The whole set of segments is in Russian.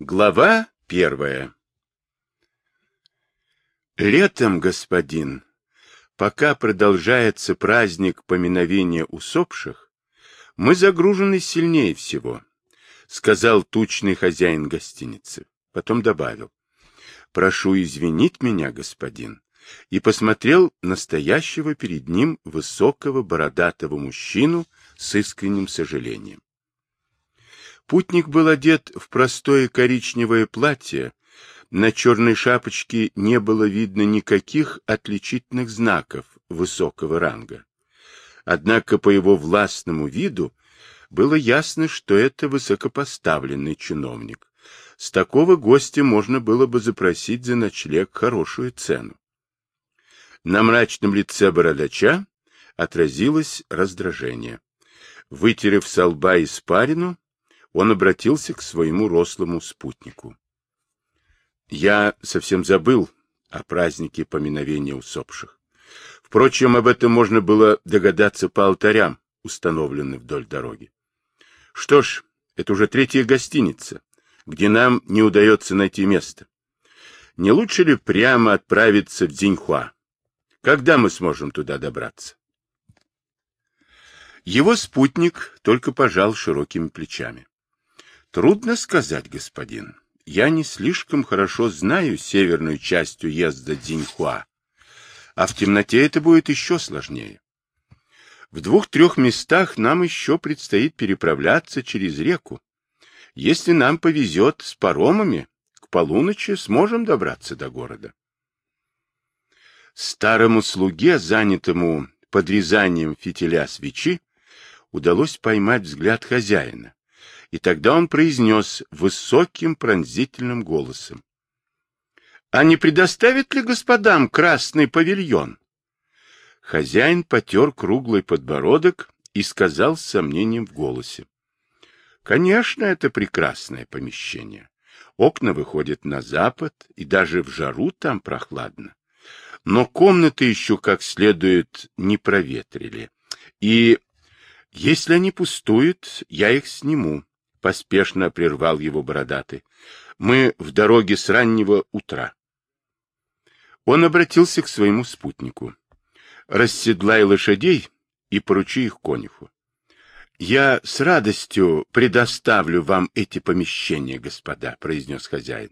Глава первая Летом, господин, пока продолжается праздник поминовения усопших, мы загружены сильнее всего, сказал тучный хозяин гостиницы. Потом добавил, прошу извинить меня, господин, и посмотрел настоящего перед ним высокого бородатого мужчину с искренним сожалением. Путник был одет в простое коричневое платье, на черной шапочке не было видно никаких отличительных знаков высокого ранга. Однако по его властному виду было ясно, что это высокопоставленный чиновник. С такого гостя можно было бы запросить за ночлег хорошую цену. На мрачном лице бородача отразилось раздражение. Вытерев со лба испарину, он обратился к своему рослому спутнику. — Я совсем забыл о празднике поминовения усопших. Впрочем, об этом можно было догадаться по алтарям, установленным вдоль дороги. Что ж, это уже третья гостиница, где нам не удается найти место. Не лучше ли прямо отправиться в Дзиньхуа? Когда мы сможем туда добраться? Его спутник только пожал широкими плечами. Трудно сказать, господин. Я не слишком хорошо знаю северную часть уезда Дзиньхуа, а в темноте это будет еще сложнее. В двух-трех местах нам еще предстоит переправляться через реку. Если нам повезет с паромами, к полуночи сможем добраться до города. Старому слуге, занятому подрезанием фитиля свечи, удалось поймать взгляд хозяина, и тогда он произнес высоким пронзительным голосом. — А не предоставит ли господам красный павильон? Хозяин потер круглый подбородок и сказал с сомнением в голосе. — Конечно, это прекрасное помещение. Окна выходят на запад, и даже в жару там прохладно но комнаты еще как следует не проветрили. И если они пустуют, я их сниму, — поспешно прервал его бородатый. Мы в дороге с раннего утра. Он обратился к своему спутнику. Расседлай лошадей и поручи их конюху. Я с радостью предоставлю вам эти помещения, господа, произнес хозяин.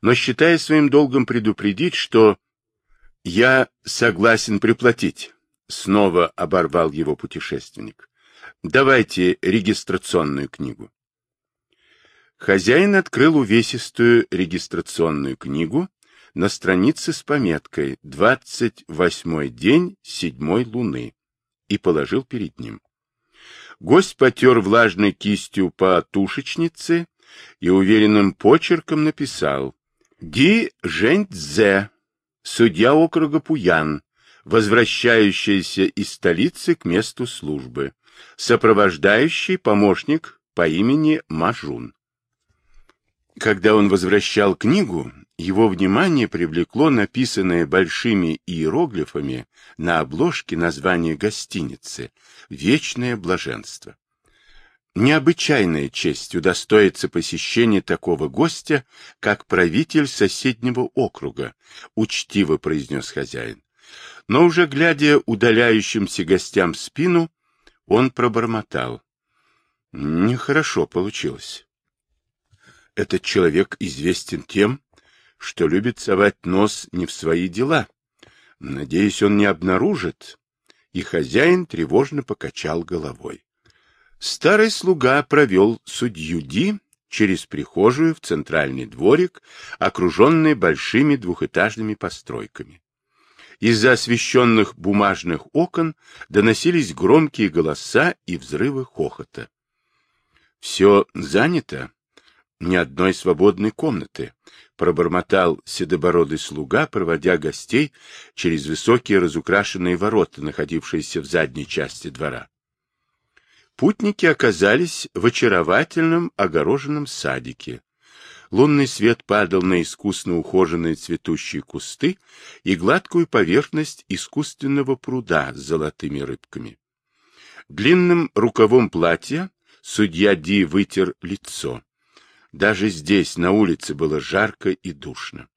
Но считая своим долгом предупредить, что я согласен приплатить, снова оборвал его путешественник. Давайте регистрационную книгу. Хозяин открыл увесистую регистрационную книгу на странице с пометкой «Двадцать восьмой день седьмой луны» и положил перед ним. Гость потер влажной кистью по тушечнице и уверенным почерком написал «Ди Жэньцзе, судья округа Пуян, возвращающийся из столицы к месту службы, сопровождающий помощник по имени Мажун. Когда он возвращал книгу, его внимание привлекло написанное большими иероглифами на обложке название гостиницы «Вечное блаженство». Необычайная честь удостоится посещения такого гостя, как правитель соседнего округа, учтиво произнес хозяин. Но уже глядя удаляющимся гостям спину, он пробормотал. Нехорошо получилось. Этот человек известен тем, что любит совать нос не в свои дела. Надеюсь, он не обнаружит. И хозяин тревожно покачал головой. Старый слуга провел судью Ди через прихожую в центральный дворик, окруженный большими двухэтажными постройками. Из-за освещенных бумажных окон доносились громкие голоса и взрывы хохота. «Все занято? Ни одной свободной комнаты», — пробормотал седобородый слуга, проводя гостей через высокие разукрашенные ворота, находившиеся в задней части двора. Путники оказались в очаровательном огороженном садике. Лунный свет падал на искусно ухоженные цветущие кусты и гладкую поверхность искусственного пруда с золотыми рыбками. Длинным рукавом платья судья Ди вытер лицо. Даже здесь, на улице, было жарко и душно.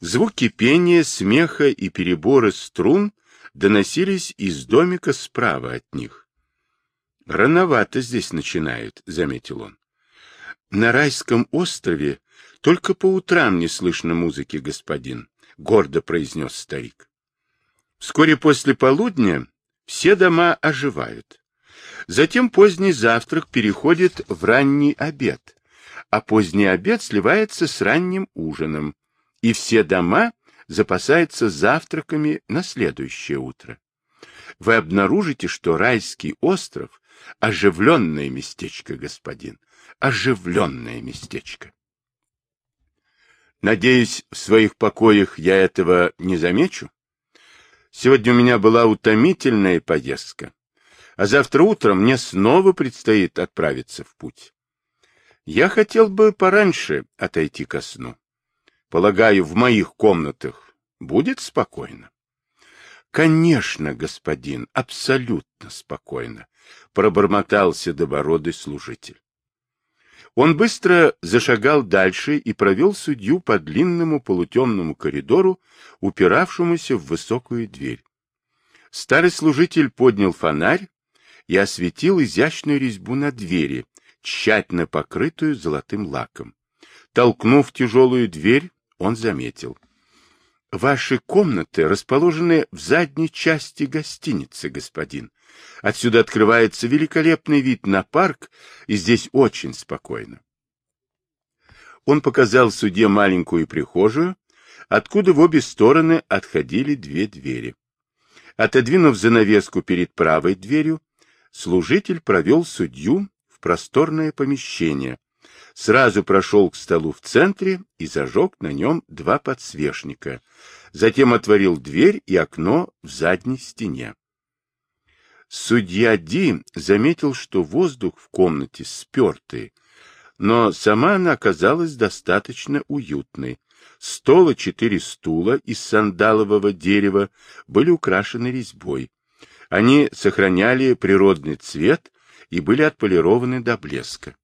Звуки пения, смеха и переборы струн доносились из домика справа от них. «Рановато здесь начинают», — заметил он. «На райском острове только по утрам не слышно музыки, господин», — гордо произнес старик. Вскоре после полудня все дома оживают. Затем поздний завтрак переходит в ранний обед, а поздний обед сливается с ранним ужином, и все дома запасаются завтраками на следующее утро. Вы обнаружите, что райский остров — оживленное местечко, господин, оживленное местечко. Надеюсь, в своих покоях я этого не замечу? Сегодня у меня была утомительная поездка, а завтра утром мне снова предстоит отправиться в путь. Я хотел бы пораньше отойти ко сну. Полагаю, в моих комнатах будет спокойно? Конечно, господин, абсолютно спокойно, пробормотал седобородый служитель. Он быстро зашагал дальше и провел судью по длинному полутемному коридору, упиравшемуся в высокую дверь. Старый служитель поднял фонарь и осветил изящную резьбу на двери, тщательно покрытую золотым лаком. Толкнув тяжелую дверь, он заметил. Ваши комнаты расположены в задней части гостиницы, господин. Отсюда открывается великолепный вид на парк, и здесь очень спокойно. Он показал судье маленькую прихожую, откуда в обе стороны отходили две двери. Отодвинув занавеску перед правой дверью, служитель провел судью просторное помещение, сразу прошел к столу в центре и зажег на нем два подсвечника, затем отворил дверь и окно в задней стене. Судья Ди заметил, что воздух в комнате спертый, но сама она оказалась достаточно уютной. Стол и четыре стула из сандалового дерева были украшены резьбой. Они сохраняли природный цвет и были отполированы до блеска.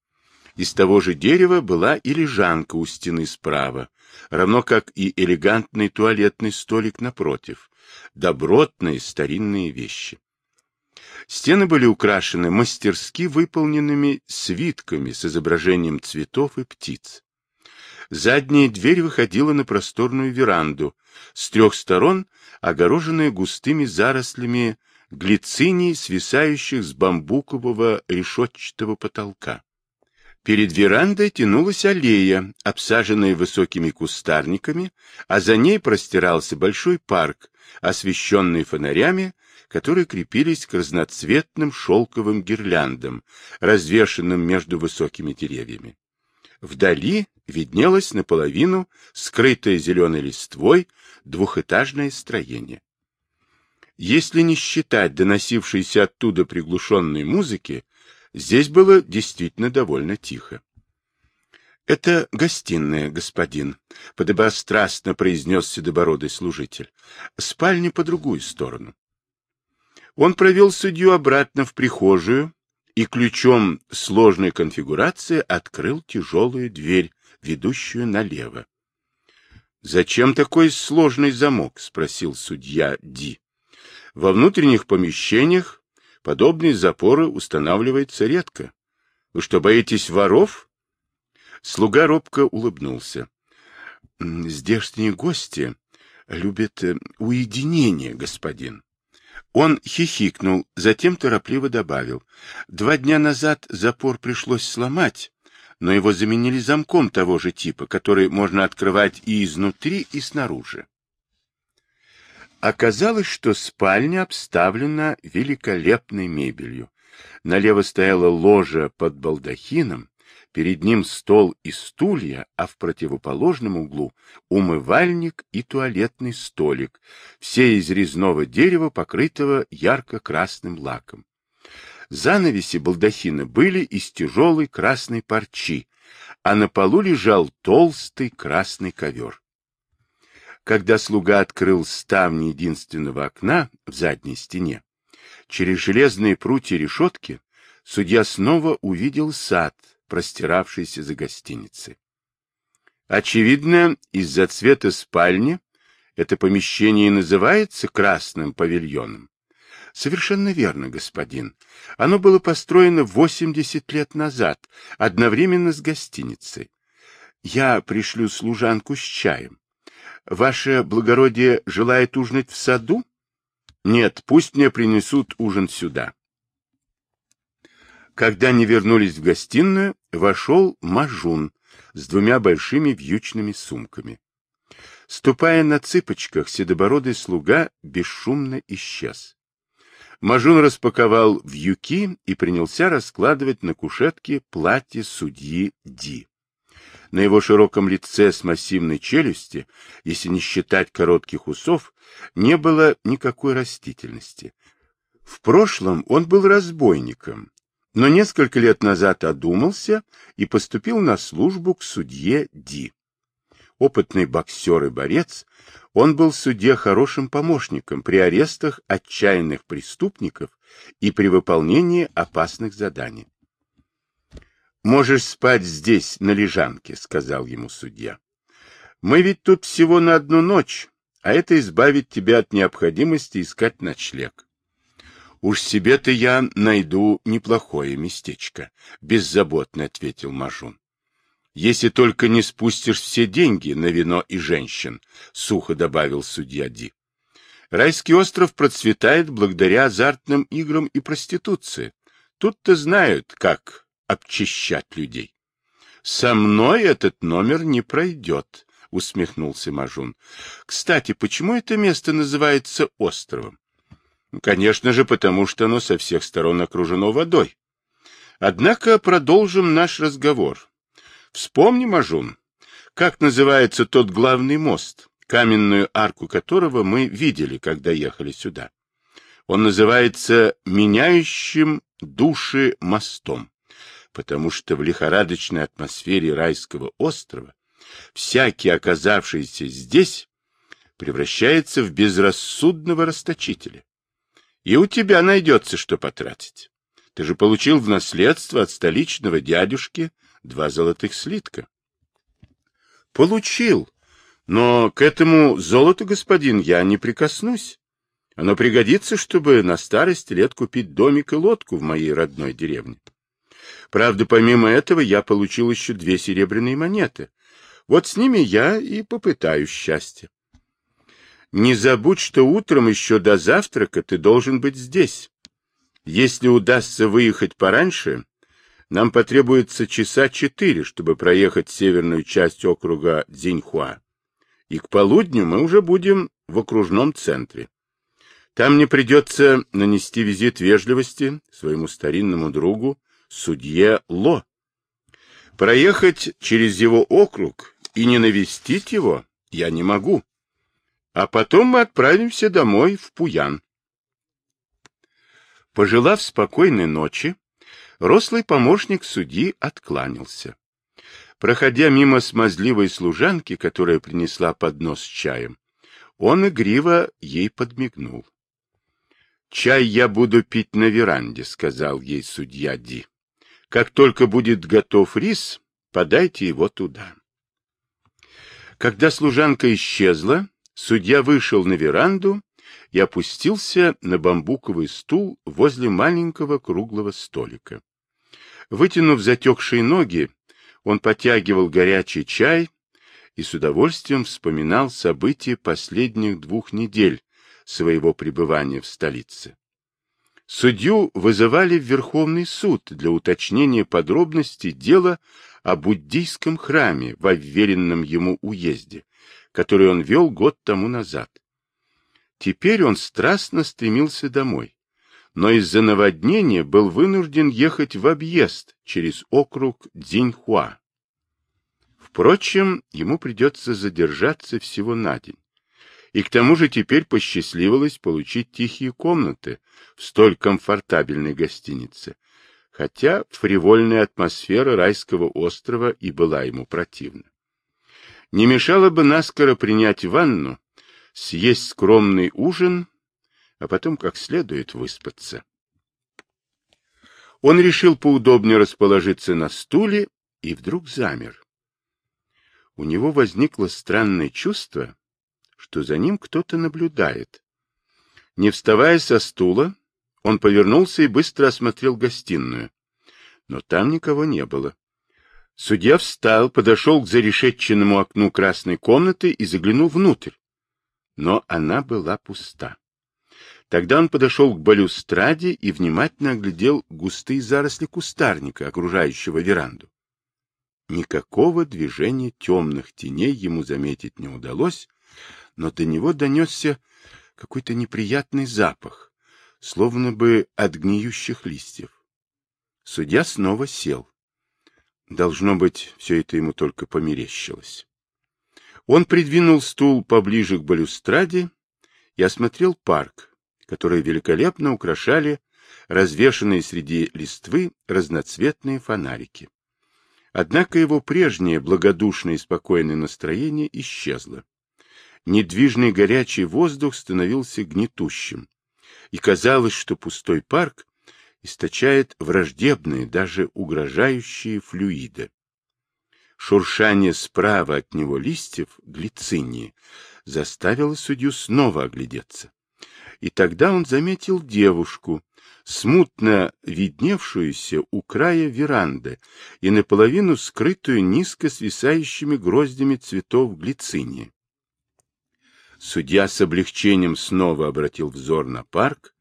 Из того же дерева была и лежанка у стены справа, равно как и элегантный туалетный столик напротив, добротные старинные вещи. Стены были украшены мастерски выполненными свитками с изображением цветов и птиц. Задняя дверь выходила на просторную веранду, с трех сторон огороженная густыми зарослями глициний, свисающих с бамбукового решетчатого потолка. Перед верандой тянулась аллея, обсаженная высокими кустарниками, а за ней простирался большой парк, освещенный фонарями, которые крепились к разноцветным шелковым гирляндам, развешенным между высокими деревьями. Вдали виднелось наполовину скрытое зеленой листвой двухэтажное строение. Если не считать доносившейся оттуда приглушенной музыки, Здесь было действительно довольно тихо. — Это гостиная, господин, — подобострастно произнес седобородый служитель. — Спальня по другую сторону. Он провел судью обратно в прихожую и ключом сложной конфигурации открыл тяжелую дверь, ведущую налево. — Зачем такой сложный замок? — спросил судья Ди. — Во внутренних помещениях Подобные запоры устанавливаются редко. Вы что, боитесь воров? Слуга робко улыбнулся. Здешние гости любят э, уединение, господин. Он хихикнул, затем торопливо добавил. Два дня назад запор пришлось сломать, но его заменили замком того же типа, который можно открывать и изнутри, и снаружи. Оказалось, что спальня обставлена великолепной мебелью. Налево стояла ложа под балдахином, перед ним стол и стулья, а в противоположном углу умывальник и туалетный столик, все из резного дерева, покрытого ярко-красным лаком. Занавеси балдахина были из тяжелой красной парчи, а на полу лежал толстый красный ковер. Когда слуга открыл ставни единственного окна в задней стене, через железные прутья решетки судья снова увидел сад, простиравшейся за гостиницей. Очевидно, из-за цвета спальни это помещение называется красным павильоном. Совершенно верно, господин. Оно было построено 80 лет назад, одновременно с гостиницей. Я пришлю служанку с чаем. Ваше благородие желает ужинать в саду? Нет, пусть мне принесут ужин сюда. Когда они вернулись в гостиную, вошел Мажун с двумя большими вьючными сумками. Ступая на цыпочках, седобородый слуга бесшумно исчез. Мажун распаковал вьюки и принялся раскладывать на кушетке платье судьи Ди. На его широком лице с массивной челюсти, если не считать коротких усов, не было никакой растительности. В прошлом он был разбойником, но несколько лет назад одумался и поступил на службу к судье Ди. Опытный боксер и борец, он был в суде хорошим помощником при арестах отчаянных преступников и при выполнении опасных заданий. «Можешь спать здесь, на лежанке», — сказал ему судья. «Мы ведь тут всего на одну ночь, а это избавит тебя от необходимости искать ночлег». «Уж себе-то я найду неплохое местечко», — беззаботно ответил Мажун. Если только не спустишь все деньги на вино и женщин, — сухо добавил судья Ди. Райский остров процветает благодаря азартным играм и проституции. Тут-то знают, как обчищать людей. — Со мной этот номер не пройдет, — усмехнулся Мажун. — Кстати, почему это место называется островом? — Конечно же, потому что оно со всех сторон окружено водой. Однако продолжим наш разговор. Вспомни, Мажун, как называется тот главный мост, каменную арку которого мы видели, когда ехали сюда. Он называется «меняющим души мостом», потому что в лихорадочной атмосфере райского острова всякий, оказавшийся здесь, превращается в безрассудного расточителя. И у тебя найдется, что потратить. Ты же получил в наследство от столичного дядюшки два золотых слитка. Получил, но к этому золоту, господин, я не прикоснусь. Оно пригодится, чтобы на старости лет купить домик и лодку в моей родной деревне. Правда, помимо этого, я получил еще две серебряные монеты. Вот с ними я и попытаюсь счастья. Не забудь, что утром еще до завтрака ты должен быть здесь. Если удастся выехать пораньше, нам потребуется часа четыре, чтобы проехать северную часть округа Дзиньхуа. И к полудню мы уже будем в окружном центре. Там мне придется нанести визит вежливости своему старинному другу, судье Ло. Проехать через его округ и не навестить его я не могу. А потом мы отправимся домой в Пуян. Пожелав спокойной ночи, Рослый помощник судьи откланялся. Проходя мимо смазливой служанки, которая принесла поднос с чаем, он игриво ей подмигнул. «Чай я буду пить на веранде», — сказал ей судья Ди. «Как только будет готов рис, подайте его туда». Когда служанка исчезла, судья вышел на веранду и опустился на бамбуковый стул возле маленького круглого столика. Вытянув затекшие ноги, он потягивал горячий чай и с удовольствием вспоминал события последних двух недель своего пребывания в столице. Судью вызывали в Верховный суд для уточнения подробностей дела о буддийском храме в уверенном ему уезде, который он вел год тому назад. Теперь он страстно стремился домой но из-за наводнения был вынужден ехать в объезд через округ Дзиньхуа. Впрочем, ему придется задержаться всего на день. И к тому же теперь посчастливилось получить тихие комнаты в столь комфортабельной гостинице, хотя фривольная атмосфера райского острова и была ему противна. Не мешало бы наскоро принять ванну, съесть скромный ужин а потом как следует выспаться. Он решил поудобнее расположиться на стуле и вдруг замер. У него возникло странное чувство, что за ним кто-то наблюдает. Не вставая со стула, он повернулся и быстро осмотрел гостиную. Но там никого не было. Судья встал, подошел к зарешетченному окну красной комнаты и заглянул внутрь. Но она была пуста. Тогда он подошел к балюстраде и внимательно оглядел густые заросли кустарника, окружающего веранду. Никакого движения темных теней ему заметить не удалось, но до него донесся какой-то неприятный запах, словно бы от гниющих листьев. Судья снова сел. Должно быть, все это ему только померещилось. Он придвинул стул поближе к балюстраде и осмотрел парк, которые великолепно украшали развешанные среди листвы разноцветные фонарики. Однако его прежнее благодушное и спокойное настроение исчезло. Недвижный горячий воздух становился гнетущим, и казалось, что пустой парк источает враждебные, даже угрожающие флюиды. Шуршание справа от него листьев глицинии заставило судью снова оглядеться и тогда он заметил девушку, смутно видневшуюся у края веранды и наполовину скрытую низко свисающими гроздями цветов глицинии. Судья с облегчением снова обратил взор на парк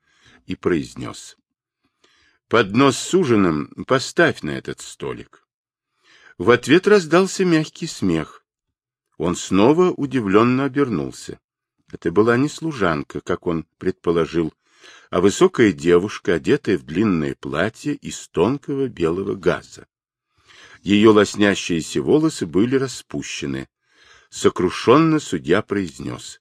и произнес. «Поднос с ужином поставь на этот столик». В ответ раздался мягкий смех. Он снова удивленно обернулся. Это была не служанка, как он предположил, а высокая девушка, одетая в длинное платье из тонкого белого газа. Ее лоснящиеся волосы были распущены. Сокрушенно судья произнес. —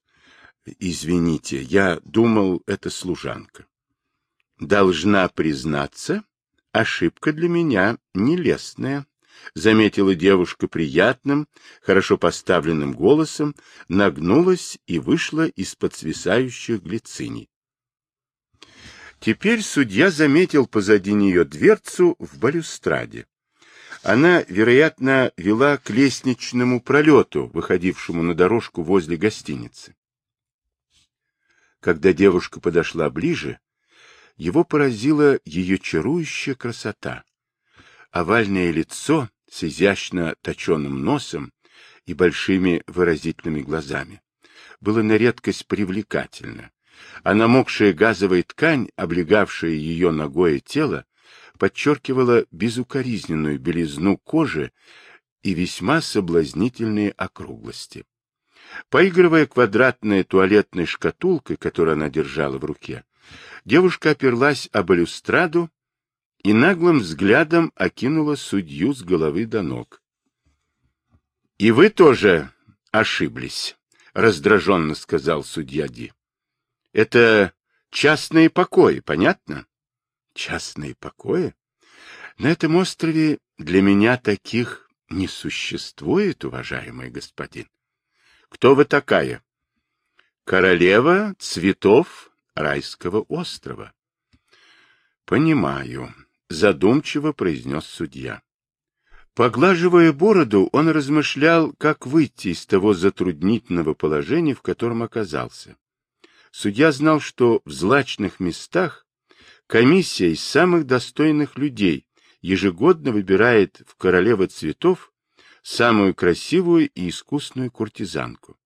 Извините, я думал, это служанка. — Должна признаться, ошибка для меня нелестная, — заметила девушка приятным, хорошо поставленным голосом, нагнулась и вышла из-под свисающих глициний. Теперь судья заметил позади нее дверцу в балюстраде. Она, вероятно, вела к лестничному пролету, выходившему на дорожку возле гостиницы. Когда девушка подошла ближе, его поразила ее чарующая красота овальное лицо с изящно точенным носом и большими выразительными глазами было на редкость привлекательно, а намокшая газовая ткань, облегавшая ее ногое тело, подчеркивала безукоризненную белизну кожи и весьма соблазнительные округлости. Поигрывая квадратной туалетной шкатулкой, которую она держала в руке, девушка оперлась об балюстраду и наглым взглядом окинула судью с головы до ног. — И вы тоже ошиблись, — раздраженно сказал судья Ди. — Это частные покои, понятно? — Частные покои? На этом острове для меня таких не существует, уважаемый господин. Кто вы такая? Королева цветов райского острова. Понимаю задумчиво произнес судья. Поглаживая бороду, он размышлял, как выйти из того затруднительного положения, в котором оказался. Судья знал, что в злачных местах комиссия из самых достойных людей ежегодно выбирает в королевы цветов самую красивую и искусную куртизанку.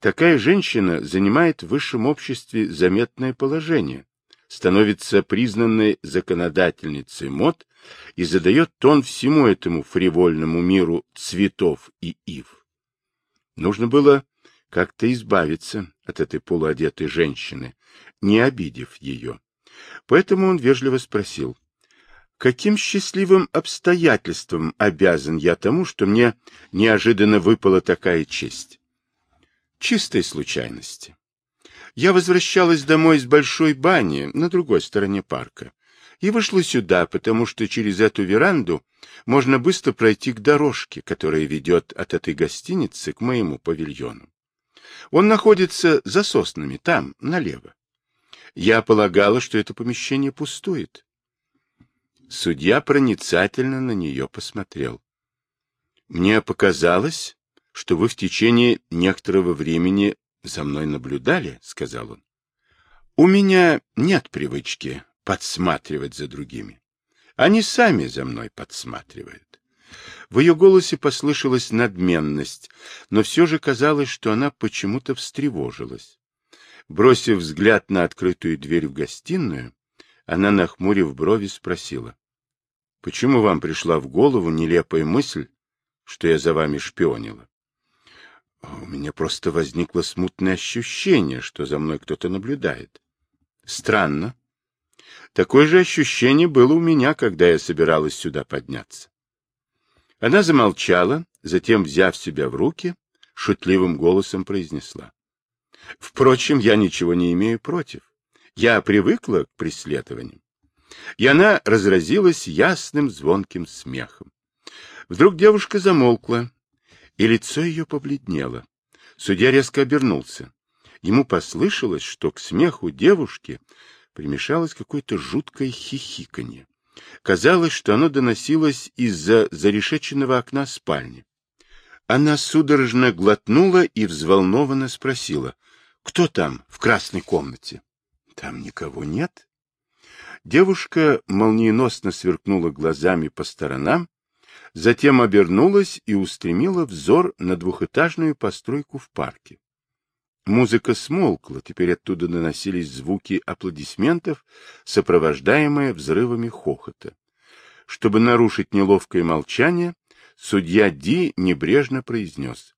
Такая женщина занимает в высшем обществе заметное положение, становится признанной законодательницей мод и задает тон всему этому фривольному миру цветов и ив. Нужно было как-то избавиться от этой полуодетой женщины, не обидев ее. Поэтому он вежливо спросил, каким счастливым обстоятельством обязан я тому, что мне неожиданно выпала такая честь? Чистой случайности. Я возвращалась домой из большой бани на другой стороне парка и вышла сюда, потому что через эту веранду можно быстро пройти к дорожке, которая ведет от этой гостиницы к моему павильону. Он находится за соснами, там, налево. Я полагала, что это помещение пустует. Судья проницательно на нее посмотрел. Мне показалось, что вы в течение некоторого времени за мной наблюдали, — сказал он. У меня нет привычки подсматривать за другими. Они сами за мной подсматривают. В ее голосе послышалась надменность, но все же казалось, что она почему-то встревожилась. Бросив взгляд на открытую дверь в гостиную, она, нахмурив брови, спросила. — Почему вам пришла в голову нелепая мысль, что я за вами шпионила? — У меня просто возникло смутное ощущение, что за мной кто-то наблюдает. Странно. Такое же ощущение было у меня, когда я собиралась сюда подняться. Она замолчала, затем, взяв себя в руки, шутливым голосом произнесла. Впрочем, я ничего не имею против. Я привыкла к преследованиям. И она разразилась ясным звонким смехом. Вдруг девушка замолкла, и лицо ее побледнело. Судья резко обернулся. Ему послышалось, что к смеху девушки примешалось какое-то жуткое хихиканье. Казалось, что оно доносилось из-за зарешеченного окна спальни. Она судорожно глотнула и взволнованно спросила, «Кто там в красной комнате?» «Там никого нет?» Девушка молниеносно сверкнула глазами по сторонам, затем обернулась и устремила взор на двухэтажную постройку в парке. Музыка смолкла, теперь оттуда доносились звуки аплодисментов, сопровождаемые взрывами хохота. Чтобы нарушить неловкое молчание, судья Ди небрежно произнес.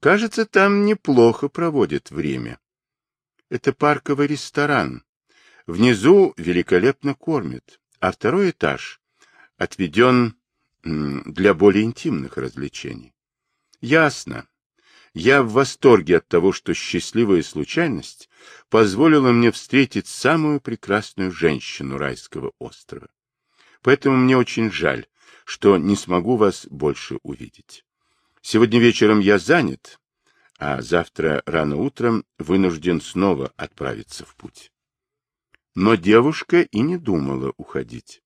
«Кажется, там неплохо проводят время. Это парковый ресторан. Внизу великолепно кормят, а второй этаж отведен для более интимных развлечений. Ясно. Я в восторге от того, что счастливая случайность позволила мне встретить самую прекрасную женщину райского острова. Поэтому мне очень жаль, что не смогу вас больше увидеть. Сегодня вечером я занят, а завтра рано утром вынужден снова отправиться в путь. Но девушка и не думала уходить.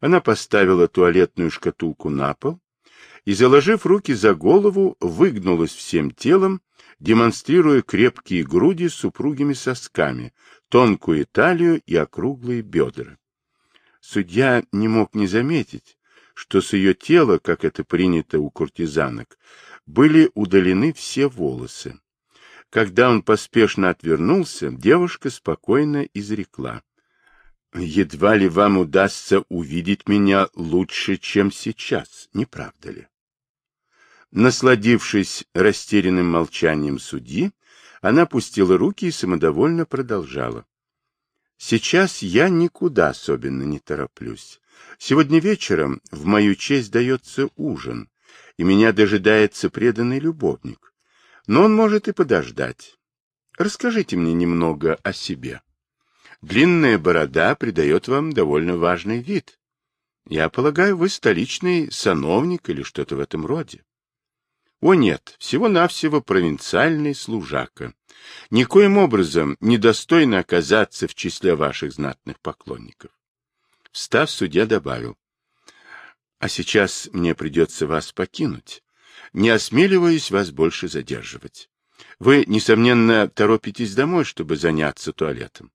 Она поставила туалетную шкатулку на пол и, заложив руки за голову, выгнулась всем телом, демонстрируя крепкие груди с упругими сосками, тонкую талию и округлые бедра. Судья не мог не заметить, что с ее тела, как это принято у куртизанок, были удалены все волосы. Когда он поспешно отвернулся, девушка спокойно изрекла. «Едва ли вам удастся увидеть меня лучше, чем сейчас, не правда ли?» Насладившись растерянным молчанием судьи, она опустила руки и самодовольно продолжала. Сейчас я никуда особенно не тороплюсь. Сегодня вечером в мою честь дается ужин, и меня дожидается преданный любовник. Но он может и подождать. Расскажите мне немного о себе. Длинная борода придает вам довольно важный вид. Я полагаю, вы столичный сановник или что-то в этом роде. О нет, всего-навсего провинциальный служака. Никоим образом недостойно оказаться в числе ваших знатных поклонников. Встав, судья добавил. А сейчас мне придется вас покинуть. Не осмеливаюсь вас больше задерживать. Вы, несомненно, торопитесь домой, чтобы заняться туалетом.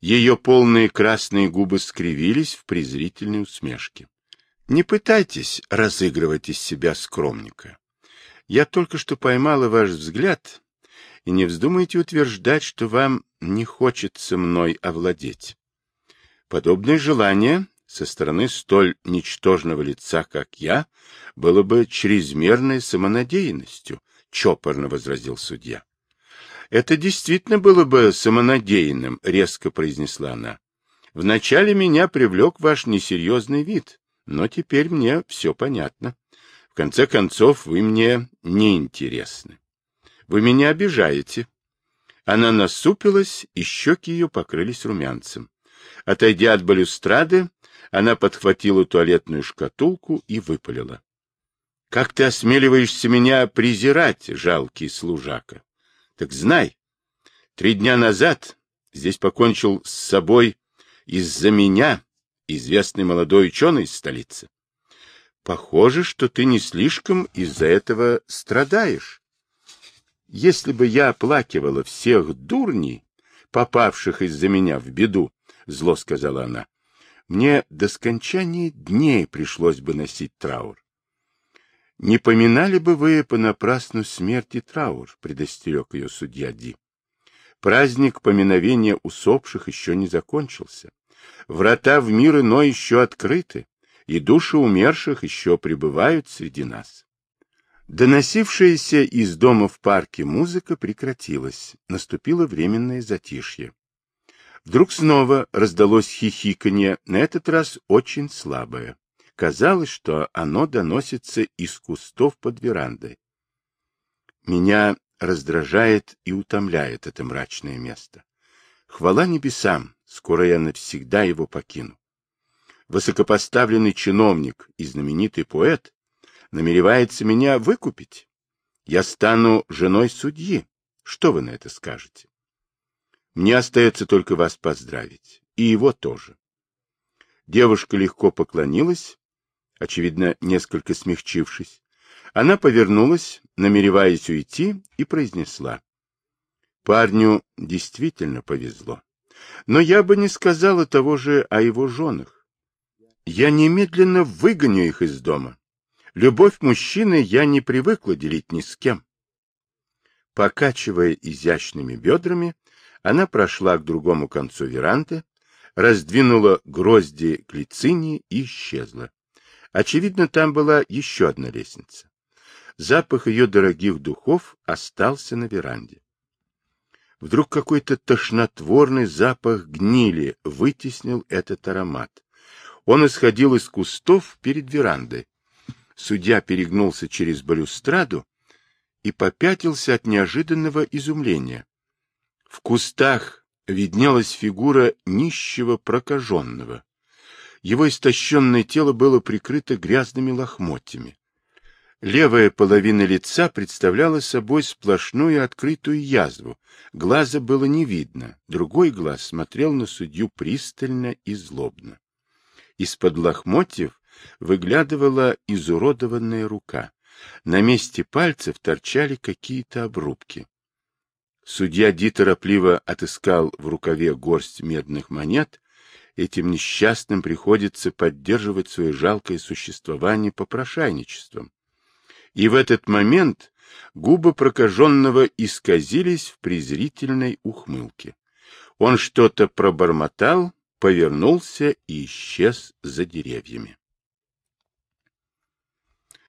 Ее полные красные губы скривились в презрительной усмешке. Не пытайтесь разыгрывать из себя скромника. Я только что поймала ваш взгляд, и не вздумайте утверждать, что вам не хочется мной овладеть. Подобное желание со стороны столь ничтожного лица, как я, было бы чрезмерной самонадеянностью, — чопорно возразил судья. — Это действительно было бы самонадеянным, — резко произнесла она. — Вначале меня привлек ваш несерьезный вид. Но теперь мне все понятно. В конце концов, вы мне не интересны. Вы меня обижаете. Она насупилась, и щеки ее покрылись румянцем. Отойдя от балюстрады, она подхватила туалетную шкатулку и выпалила. — Как ты осмеливаешься меня презирать, жалкий служака? Так знай, три дня назад здесь покончил с собой из-за меня известный молодой ученый из столицы. Похоже, что ты не слишком из-за этого страдаешь. Если бы я оплакивала всех дурней, попавших из-за меня в беду, — зло сказала она, — мне до скончания дней пришлось бы носить траур. — Не поминали бы вы понапрасну смерти траур, — предостерег ее судья Ди. Праздник поминовения усопших еще не закончился. Врата в мир иной еще открыты, и души умерших еще пребывают среди нас. Доносившаяся из дома в парке музыка прекратилась, наступило временное затишье. Вдруг снова раздалось хихиканье, на этот раз очень слабое. Казалось, что оно доносится из кустов под верандой. Меня раздражает и утомляет это мрачное место. Хвала небесам, скоро я навсегда его покину. Высокопоставленный чиновник и знаменитый поэт намеревается меня выкупить. Я стану женой судьи. Что вы на это скажете? Мне остается только вас поздравить. И его тоже. Девушка легко поклонилась, очевидно, несколько смягчившись, она повернулась, намереваясь уйти, и произнесла. Парню действительно повезло. Но я бы не сказала того же о его женах. Я немедленно выгоню их из дома. Любовь мужчины я не привыкла делить ни с кем. Покачивая изящными бедрами, она прошла к другому концу веранды, раздвинула грозди глицинии и исчезла. Очевидно, там была еще одна лестница. Запах ее дорогих духов остался на веранде. Вдруг какой-то тошнотворный запах гнили вытеснил этот аромат. Он исходил из кустов перед верандой. Судья перегнулся через балюстраду и попятился от неожиданного изумления. В кустах виднелась фигура нищего прокаженного. Его истощенное тело было прикрыто грязными лохмотьями. Левая половина лица представляла собой сплошную открытую язву. Глаза было не видно, другой глаз смотрел на судью пристально и злобно. Из-под лохмотьев выглядывала изуродованная рука. На месте пальцев торчали какие-то обрубки. Судья Ди торопливо отыскал в рукаве горсть медных монет. Этим несчастным приходится поддерживать свое жалкое существование попрошайничеством. И в этот момент губы прокаженного исказились в презрительной ухмылке. Он что-то пробормотал, повернулся и исчез за деревьями.